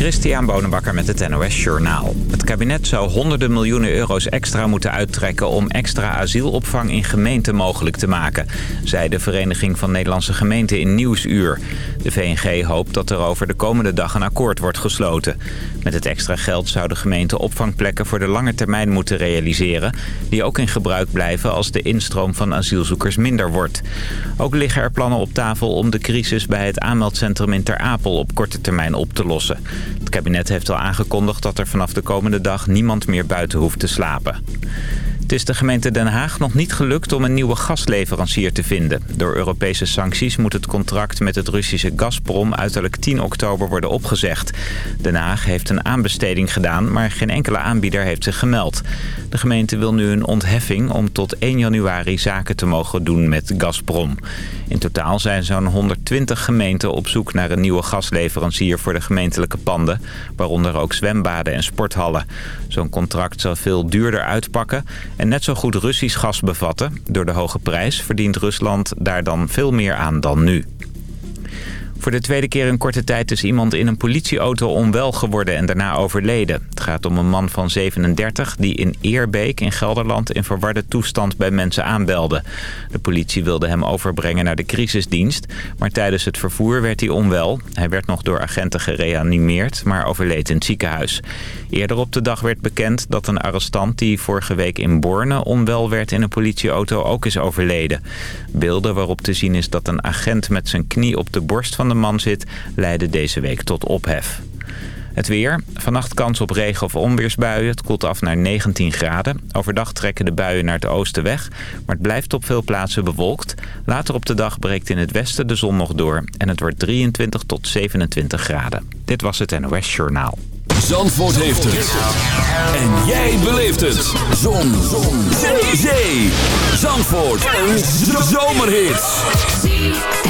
Christian Bonenbakker met het NOS Journaal. Het kabinet zou honderden miljoenen euro's extra moeten uittrekken... om extra asielopvang in gemeenten mogelijk te maken... zei de Vereniging van Nederlandse Gemeenten in Nieuwsuur. De VNG hoopt dat er over de komende dag een akkoord wordt gesloten. Met het extra geld zouden gemeenten opvangplekken voor de lange termijn moeten realiseren... die ook in gebruik blijven als de instroom van asielzoekers minder wordt. Ook liggen er plannen op tafel om de crisis bij het aanmeldcentrum in Ter Apel op korte termijn op te lossen. Het kabinet heeft al aangekondigd dat er vanaf de komende dag niemand meer buiten hoeft te slapen. Het is de gemeente Den Haag nog niet gelukt om een nieuwe gasleverancier te vinden. Door Europese sancties moet het contract met het Russische Gazprom uiterlijk 10 oktober worden opgezegd. Den Haag heeft een aanbesteding gedaan, maar geen enkele aanbieder heeft zich gemeld. De gemeente wil nu een ontheffing om tot 1 januari zaken te mogen doen met Gazprom. In totaal zijn zo'n 120 gemeenten op zoek naar een nieuwe gasleverancier voor de gemeentelijke panden, waaronder ook zwembaden en sporthallen. Zo'n contract zal veel duurder uitpakken en net zo goed Russisch gas bevatten. Door de hoge prijs verdient Rusland daar dan veel meer aan dan nu. Voor de tweede keer in korte tijd is iemand in een politieauto onwel geworden en daarna overleden. Het gaat om een man van 37 die in Eerbeek in Gelderland in verwarde toestand bij mensen aanbelde. De politie wilde hem overbrengen naar de crisisdienst, maar tijdens het vervoer werd hij onwel. Hij werd nog door agenten gereanimeerd, maar overleed in het ziekenhuis. Eerder op de dag werd bekend dat een arrestant die vorige week in Borne onwel werd in een politieauto ook is overleden. Beelden waarop te zien is dat een agent met zijn knie op de borst van de man zit, leidden deze week tot ophef. Het weer. Vannacht kans op regen- of onweersbuien. Het koelt af naar 19 graden. Overdag trekken de buien naar het oosten weg. Maar het blijft op veel plaatsen bewolkt. Later op de dag breekt in het westen de zon nog door. En het wordt 23 tot 27 graden. Dit was het NOS Journaal. Zandvoort heeft het. En jij beleeft het. Zon. zon. Zee. Zee. Zandvoort. Een zomerhit.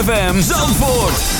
ZFM Zandvoort.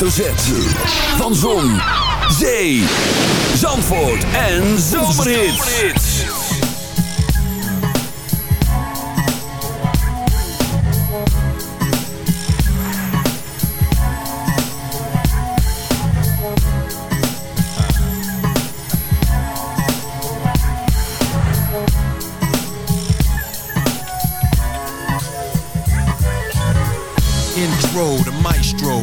Hoofdletter. Van Zon, Zee, Zandvoort en Zomerhits. Intro, the maestro,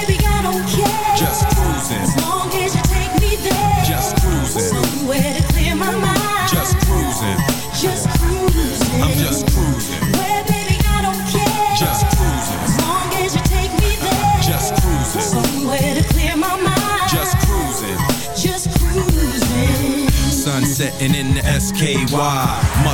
Must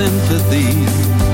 Sympathy.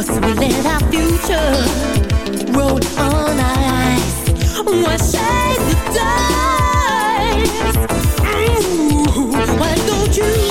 So we let our future roll on ice. What shades the dice? Ooh, why don't you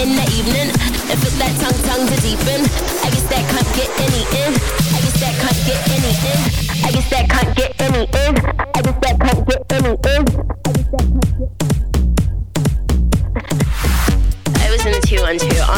in the evening. And fit that tongue, tongue to deepen. I guess that can't get any in. I guess that can't get any in. I guess that can't get any in. I guess that can't get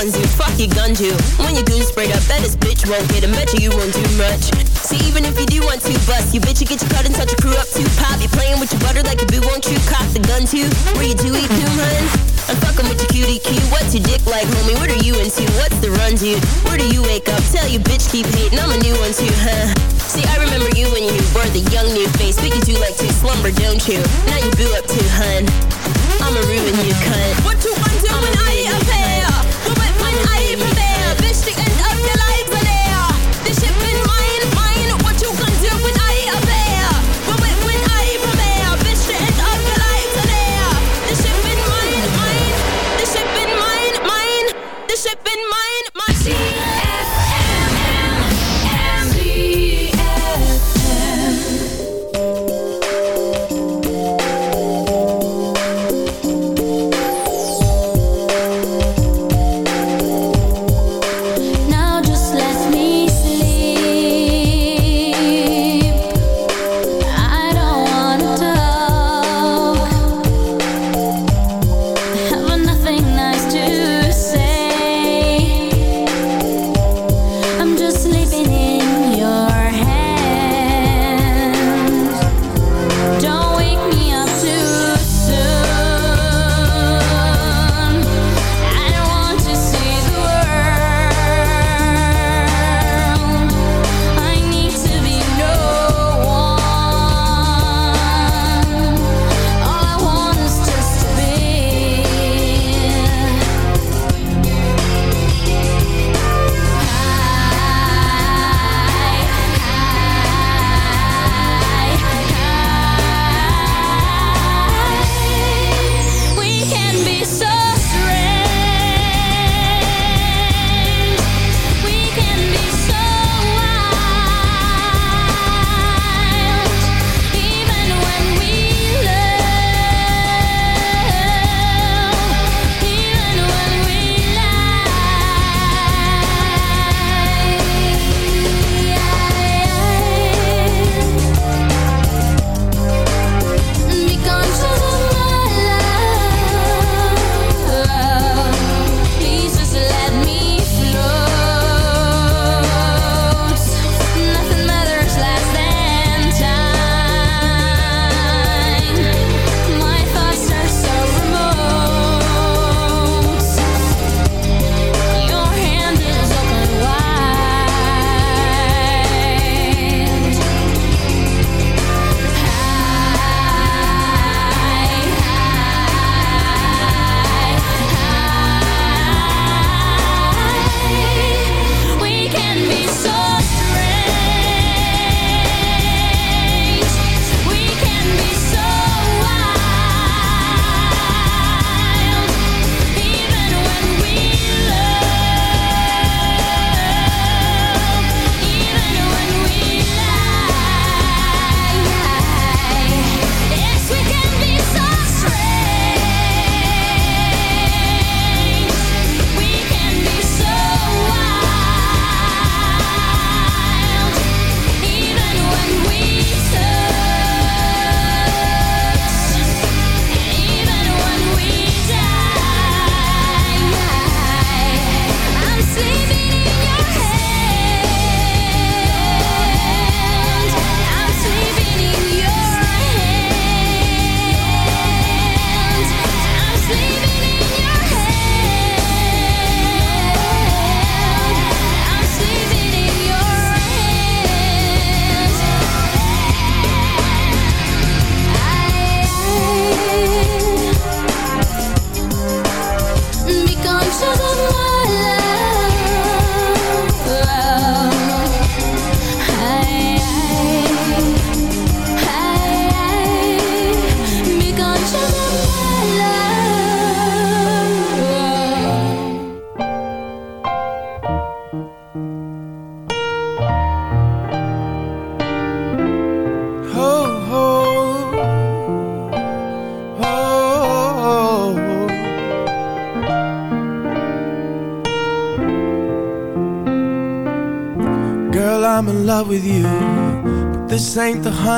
Ones you Fuck your gun too. When your goon sprayed up, bet this bitch won't get him. Bet you you won't do much. See, even if you do want to bust, you bitch, you get your cut and touch your crew up too. Pop, you playing with your butter like a boo, won't you? Cock the gun too. Where you do eat doom, hun? I'm fucking with your cutie cue. What's your dick like, homie? What are you into? What's the run, dude? Where do you wake up? Tell you bitch keep hating. I'm a new one too, huh? See, I remember you when you were the young new face. But you do like to slumber, don't you? Now you boo up too, hun. I'ma ruin you, cunt. What you gonna do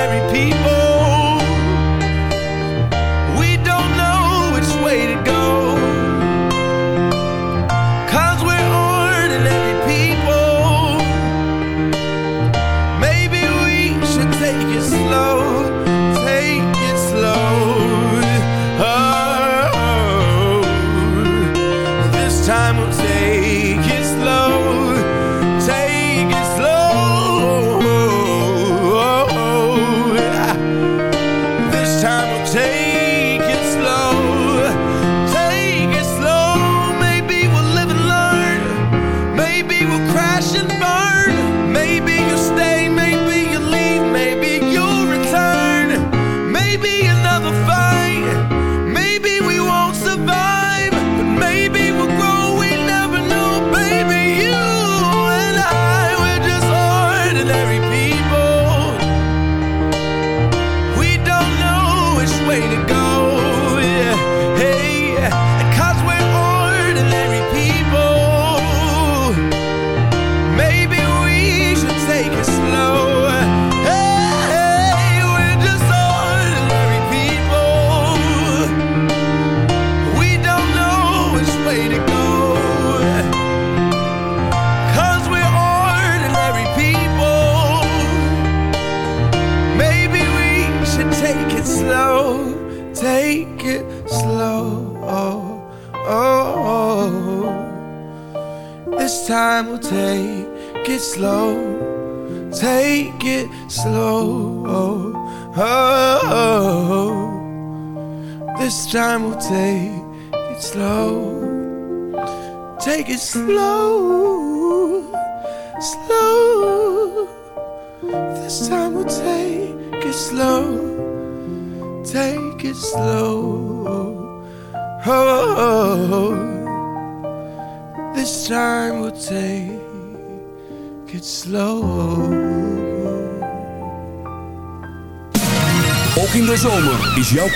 ordinary people.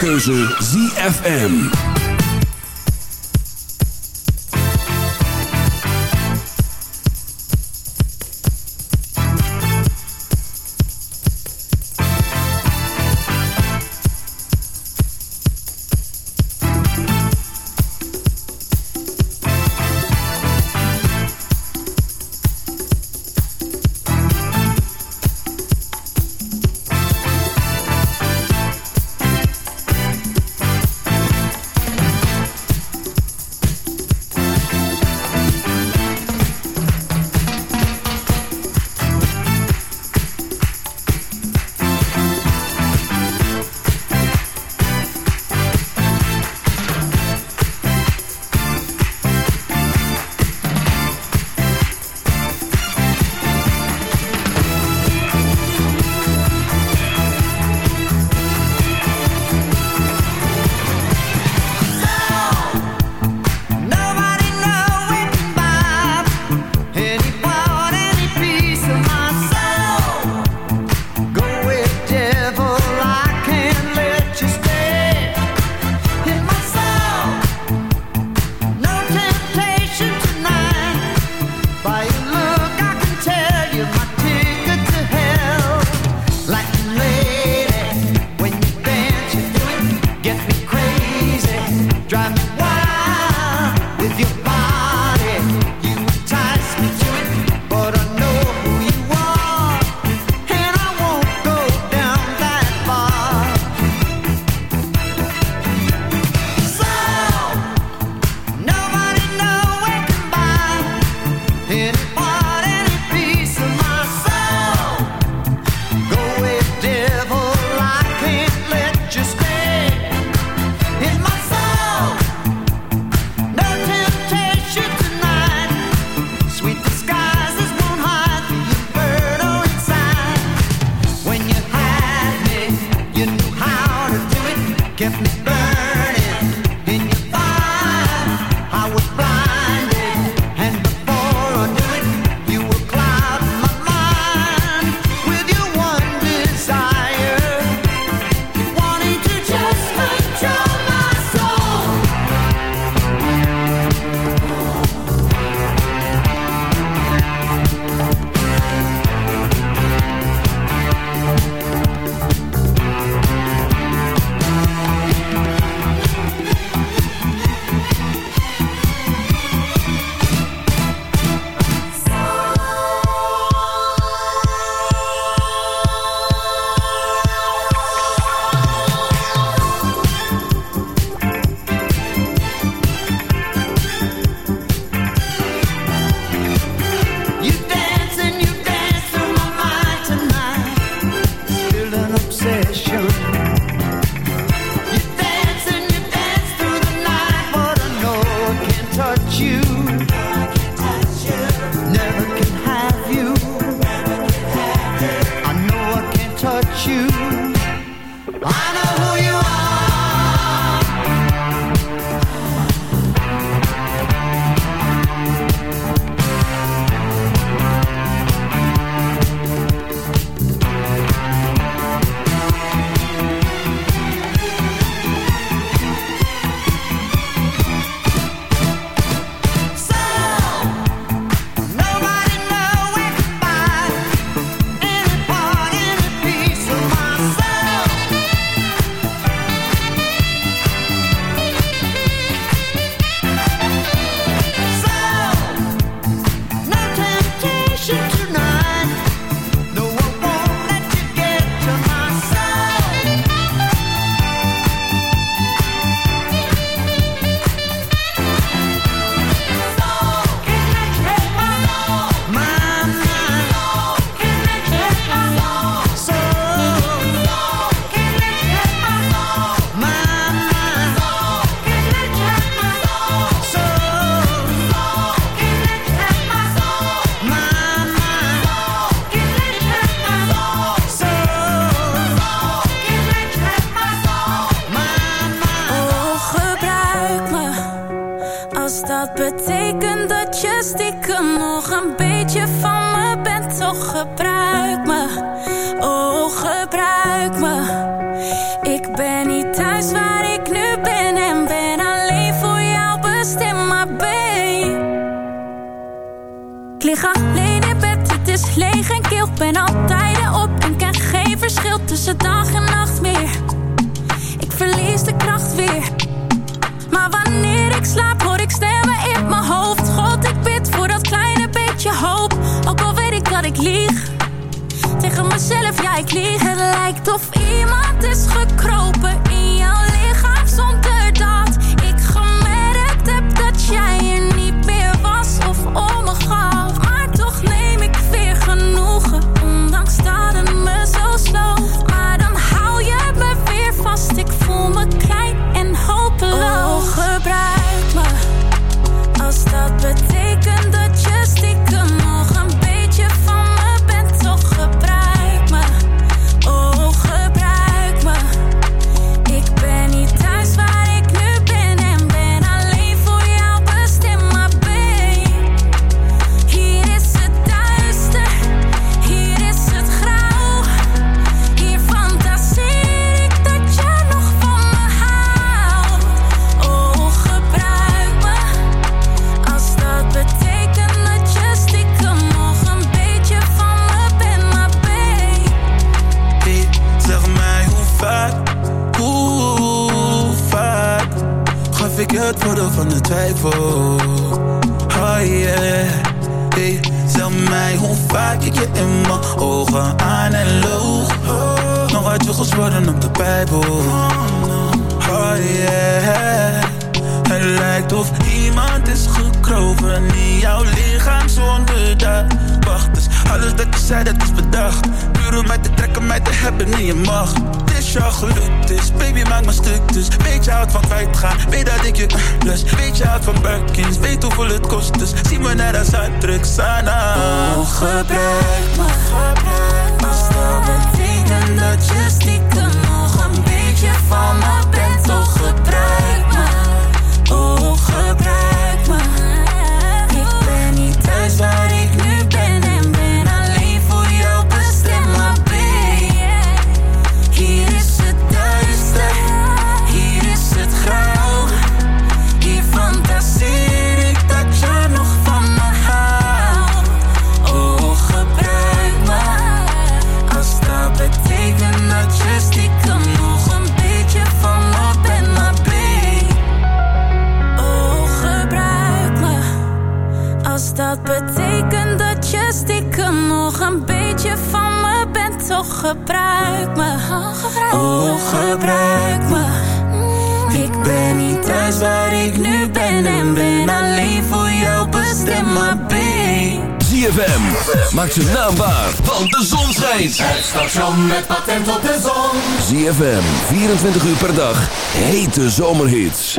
Keuze ZFM. Och, gebruik me. Och, gebruik me. Mm. Ik ben niet thuis waar ik nu ben en ben alleen voor jou bestemd, maar ben. ZFM, maak ze naambaar. want de zon schijnt. Het station met patent op de zon. ZFM, 24 uur per dag, hete zomerhits.